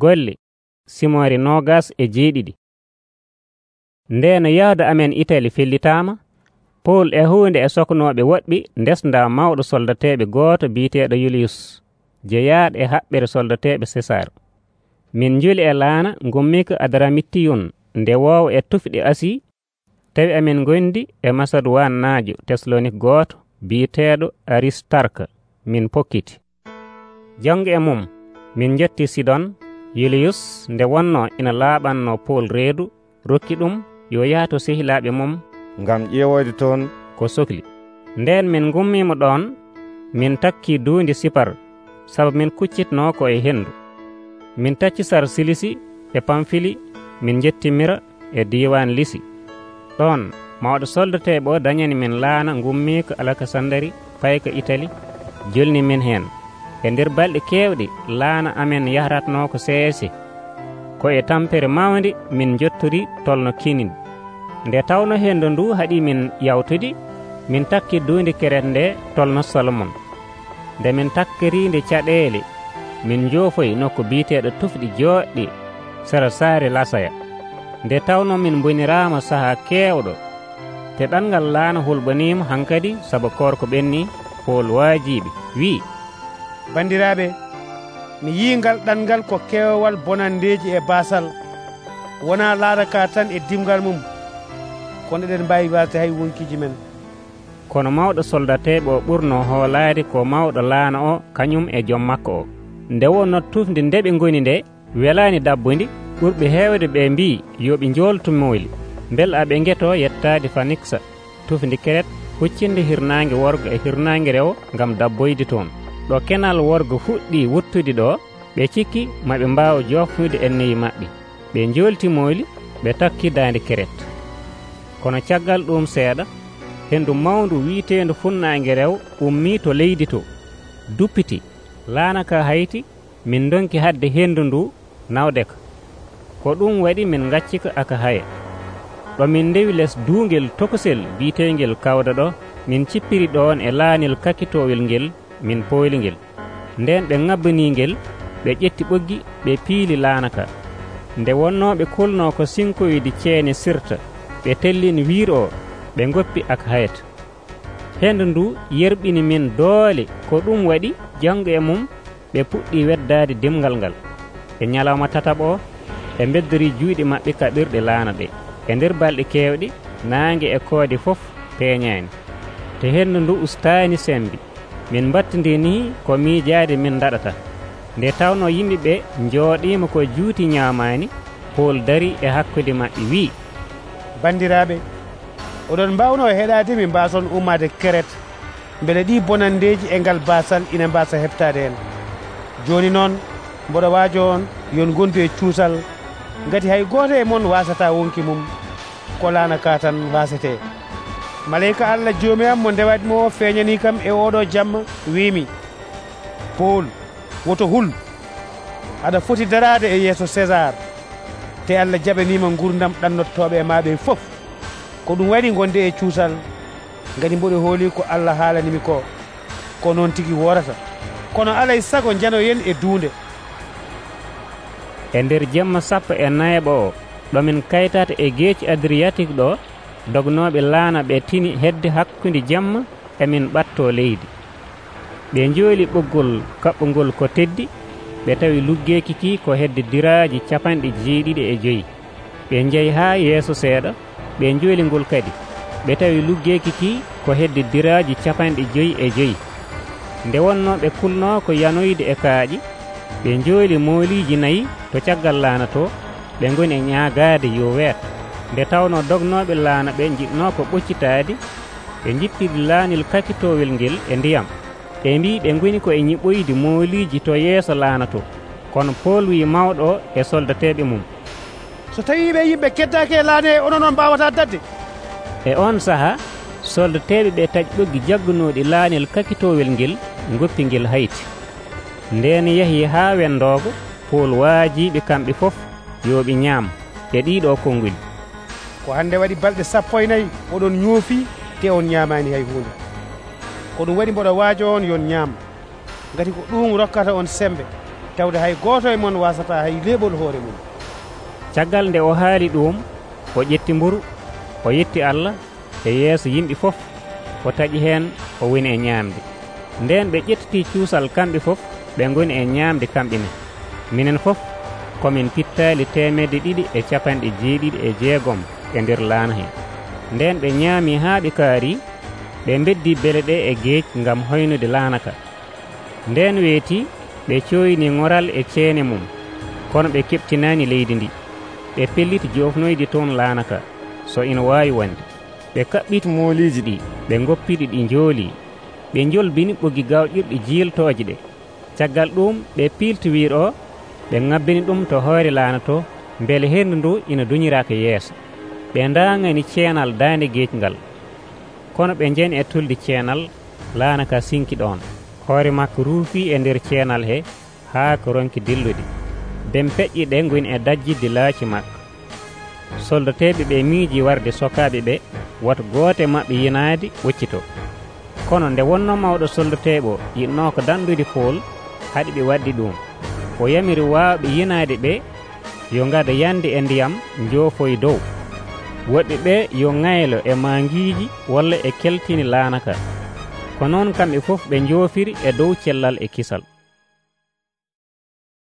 golle simori nogas e jeeɗiɗi. Ndeno yahdu amen itali fellitama pol e hunde e soknoɓe woɗɓe desda mawɗo soldateɓe goto biyeteɗo julius jeeyaɗo e haɓɓere soldateɓe césar min juli e laana gummiko adramitiyun nde wowa e tufɗe asi tawi amin gondi e masaduwan naajo teslonik goto biyeteɗo aristarque min pokkiti. Jonge e mum min jetti sidon yulius nde wonno ina laaɓanno pol reedu rokki ɗum yo yaha to sehilaaɓe mum ngam ƴeewoyde toon ko sohli nden min gummimo ɗon min takki duundi sipar sabu min kuccitno ko e henndu. Min tacci sar silisi e pamfili min jettimira e diwan lisi. Ɗon mawɗo soldateɓe o dañani min laana gummi ko alakasandari payko itali jolni min heen. e nder balɗe kewɗe laana amen yahratno ko seese. Ko e tampere mawde min jottori tolno kinin. Nde tawno hendo ndu haɗi min yawtude min takki duunde keret nde tolno solomon. Nde min takkerinde caɗeele min joofoy nokku biiteeɗo tufɗi jooɗɗi sara saare lasaya. Nde tawno min bonirama sahaa kewɗo te ɗanngal laana hulɓanima hankadi saabu korko ɓenni pool waajiɓe wi' bandiraɓe mi yingal ɗangal ko kewal bonandeji e basal wona laaraka tan e dimgal mum kono eɗen mbawi walde hay wonkiji men. Kono mawɗo soldateɓe o ɓurno hoolaari ko mawɗo laana o kañum e joom makko o. Nde wonno tufde nde ɓe goni nde welani dabbodi ɓurɓe hewde ɓe mbi yoɓe joltumoyli bel aɓe gueto yettade fanixa tufde keret huccinde hirnangue worgo e hirnangue rewo gam dabboyde toon. ɗo kenal worgo fuɗɗi wuttude ɗo ɓe cikki maɓe mbawa jofnude enneyi maɓɓe. Ɓe joltimoyli ɓe takki dande keret. Kono caggal ɗum seeɗa hendu mawndu wiiteendu funnaange rew ummi to leydi to. Duppiti laana ka hayti min donki hadde hendu ndu nawde ka. Ko ɗum waɗi min gaccika aka haya ɗo min ndewi les duungel tokosel biiteengel kawda ɗo min cippiri ɗon e laanel kakitowel ngel min poyli ngel nden ɓe ŋabbini ngel ɓe ƴetti ɓoggi ɓe piili laana ka nde wonnoɓe kulno ko sinkoyde ceene sirta ɓe tellini wiir o ɓe goppi ak hayat hendu ndu yerɓini min doole ko ɗum waɗi jango e mum ɓe puɗɗi weddade dimgal ngal. E ñalawma tatab o ɓe beddori juuɗe maɓɓe kaɓirɗe laana ɗe e nder balɗe kewɗe naange e koode fof peeñani te hendu ndu ustani sembi min mbattidi ni ko miijaade min daɗata nde tawno yimɓe ɓe njooɗiima ko juuti ñaamaani pool dari e hakkude maɓɓe wi'i. Bandiraɓe oɗon mbawno e heɗade mi mbason ummade keret. Beele ɗi bonandeji e ngal basal ina mbasa heftade hen joni noon mboɗo waajo on yon gondu e cuusal. Gati hay goto e moon wasata wonki mum ko laana ka tan wasete maleyka allah joomi am mo ndewatmi o feeñani kam e oɗo jamma wimi pool woto hul. Aɗa foti darade e yeeso césar. Te allah jaɓanima gurdam ɗannottoɓe e maɓe foof ko ɗum waɗi gonde e cuusal. Gadi mboɗo hooli ko allah haalanimi ko. Ko noon tigui worata kono alay sago janoyen e duunde. E nder jamma sappo e nayeɓo o ɗomin kaytata e geeci adriatique ɗo dognoɓe laana ɓe tini hedde hakkude jemma emin ɓatto leydi. Ɓe jooli ɓoggol kaɓɓogol ko teddi ɓe tawi luggeki ki ko hedde diraji capanɗe jeeɗiɗi e joyyi ɓe jeeyi ha yeeso seeɗa ɓe jooli ngol kadi ɓe tawi luggeki ki ko hedde diraji capanɗe joyyi e joyyi nde wonno ɓe kulno ko yanoyde e kaaƴi ɓe jooli mooliji nayi to caggal laana to ɓe goni e ñaagaade yo weeto nde tawno dognoɓe laana ɓe jiɗno ko ɓoccitaade ɓe jippiri laanil kakitowel ngel e ndiyam. Ɓe mbi ɓe goni ko e ñiɓɓoyde mooliiji to yeeso laana to kono pool wi mawɗo e soldateɓe mum. So tawi ɓe yimɓe keddaki e laane ono noon mbawata dadde e on saaha soldateɓe ɓe taƴi ɓoggi jaggunoɗi laanel kakitowel ngel goppi ngel hayti. Nden yeehi haa wenndoogo pool waajiɓe kamɓe fof yo ñaam e ɗiɗo konnguli ko hande waɗi balɗe sappo e nayyi oɗon ñoofi te on ñamani hay hunde ko ɗum waɗi mboɗo waajo on yon ñaam. Gati ko ɗum rokkata on sembe tawde hay gooto e mon wasata hay leeɓol hoore mum caggal nde o haali ɗum o ƴetti mburu o yetti allah e yeeso yimɓe fof o taƴi heen o woni e ñaamde. Nden ɓe ƴettiti cuusal kamɓe fof ɓe ngoni e ñaamde kamɓe ne minen fof komin pittaali temedde ɗiɗi e capanɗe jeeɗiɗi e jeegom. e nder laana he. Nden ɓe ñaami haa ɓe kaari ɓe beddi bele ɗe e geej ngam hoynude laana ka. Nden weeti ɓe cooyni ŋoral e ceene mum kono ɓe keɓtinaani leydi ndi. Ɓe pelliti jofnoyde toon laana ka so ina waawi wonde ɓe kaɓɓiti mooliiji ɗi ɓe goppiɗi ɗi njooli. Ɓe jolbini ɓogi gawƴirɗi jiiltooje ɗe. Caggal ɗum ɓe piltowiir o ɓe ŋabbini ɗum to hoore laana to mbele henndu ndu ina duñiraka yeeso. ɓe ndaŋani ceenal daande geejngal kono ɓe njeni e tulde ceenal laana ka sinki ɗon hoore makko ruufi e nder ceenal he haa ko ronki dillude. Ben peƴƴi ɗe ngoni e dajjidde laaci makko. Soldateɓe ɓe miiji warde sokaɓe ɓe woto goote maɓɓe yinaade ɓoccito kono nde wonno mawɗo soldateɓo yinno ko danɗude pool haɗi ɓe waɗdi ɗum. O yamiri waawɓe yinaade ɓe yo ngada yande e ndiyam joofoye dow. woɗɓe ɓe yo ŋaylo e mangiiji walla e keltini laanaka. Ko noon kamɓe fof ɓe joofiri e dow cellal e kisal.